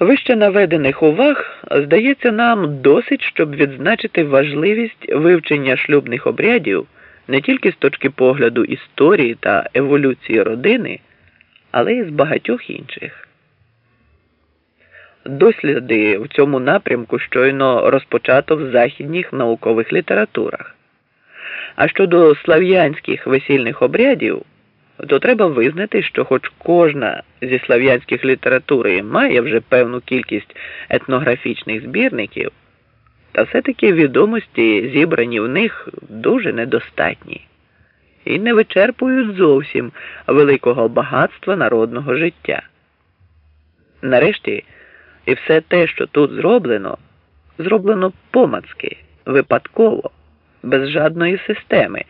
Вище наведених уваг здається нам досить, щоб відзначити важливість вивчення шлюбних обрядів не тільки з точки погляду історії та еволюції родини, але й з багатьох інших. Досліди в цьому напрямку щойно розпочато в західніх наукових літературах. А щодо слав'янських весільних обрядів, то треба визнати, що хоч кожна зі слав'янських літератур має вже певну кількість етнографічних збірників, та все-таки відомості, зібрані в них, дуже недостатні і не вичерпують зовсім великого багатства народного життя. Нарешті, і все те, що тут зроблено, зроблено помацки, випадково, без жадної системи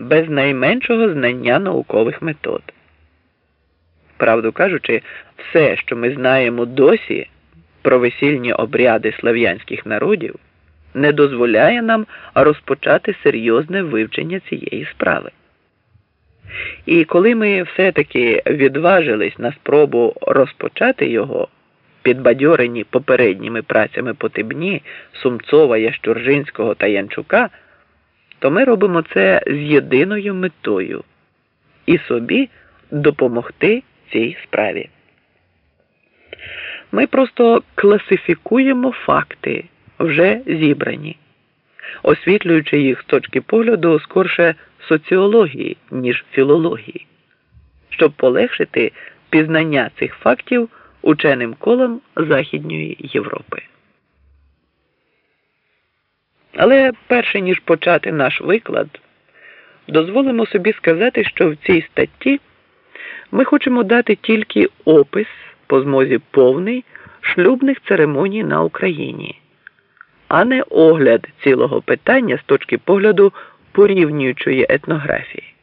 без найменшого знання наукових метод. Правду кажучи, все, що ми знаємо досі про весільні обряди слав'янських народів, не дозволяє нам розпочати серйозне вивчення цієї справи. І коли ми все-таки відважились на спробу розпочати його, підбадьорені попередніми працями Потибні, Сумцова, Ящуржинського та Янчука то ми робимо це з єдиною метою і собі допомогти цій справі. Ми просто класифікуємо факти, вже зібрані, освітлюючи їх з точки погляду скорше соціології, ніж філології, щоб полегшити пізнання цих фактів ученим колом Західньої Європи. Але перше ніж почати наш виклад, дозволимо собі сказати, що в цій статті ми хочемо дати тільки опис по змозі повний шлюбних церемоній на Україні, а не огляд цілого питання з точки погляду порівнюючої етнографії.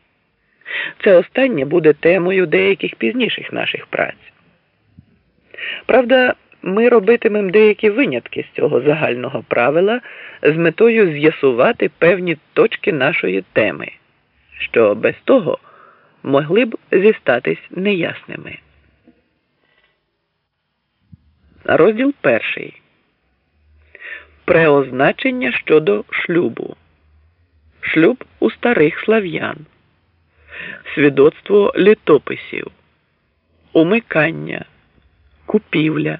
Це останнє буде темою деяких пізніших наших праць. Правда, ми робитимемо деякі винятки з цього загального правила з метою з'ясувати певні точки нашої теми, що без того могли б зістатись неясними. Розділ перший. Преозначення щодо шлюбу. Шлюб у старих слав'ян. Свідоцтво літописів. Умикання. Купівля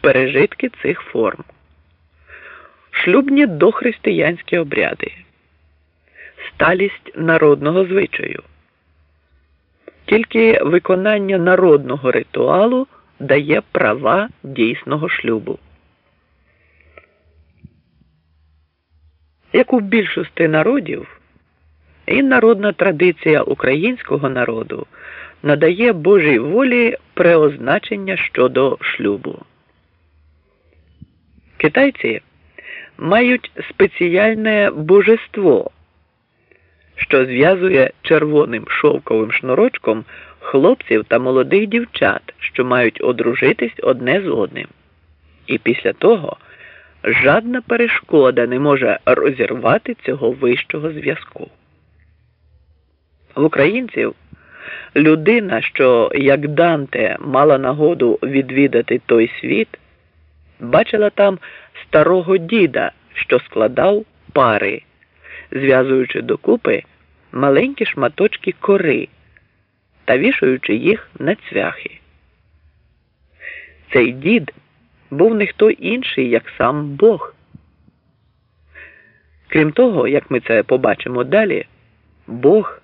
пережитки цих форм, шлюбні дохристиянські обряди, сталість народного звичаю. Тільки виконання народного ритуалу дає права дійсного шлюбу. Як у більшості народів, і народна традиція українського народу надає Божій волі преозначення щодо шлюбу. Китайці мають спеціальне божество, що зв'язує червоним шовковим шнурочком хлопців та молодих дівчат, що мають одружитись одне з одним. І після того жадна перешкода не може розірвати цього вищого зв'язку. В українців людина, що як Данте мала нагоду відвідати той світ бачила там старого діда, що складав пари, зв'язуючи докупи маленькі шматочки кори та вішаючи їх на цвяхи. Цей дід був не хто інший, як сам Бог. Крім того, як ми це побачимо далі, Бог,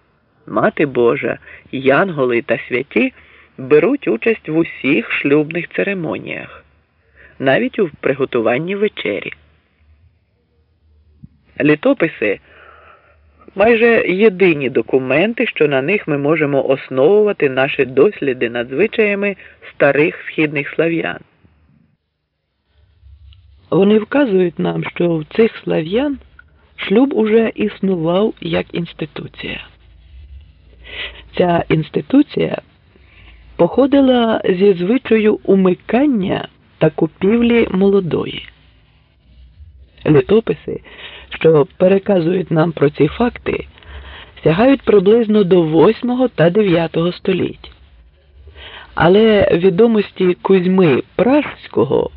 Мати Божа, Янголи та святі беруть участь в усіх шлюбних церемоніях навіть у приготуванні вечері. Літописи майже єдині документи, що на них ми можемо основувати наші досліди над звичаями старих східних слав'ян. Вони вказують нам, що в цих слав'ян шлюб уже існував як інституція. Ця інституція походила зі звичаю умикання та купівлі молодої. Літописи, що переказують нам про ці факти, сягають приблизно до 8 та 9 століть. Але відомості Кузьми Пражського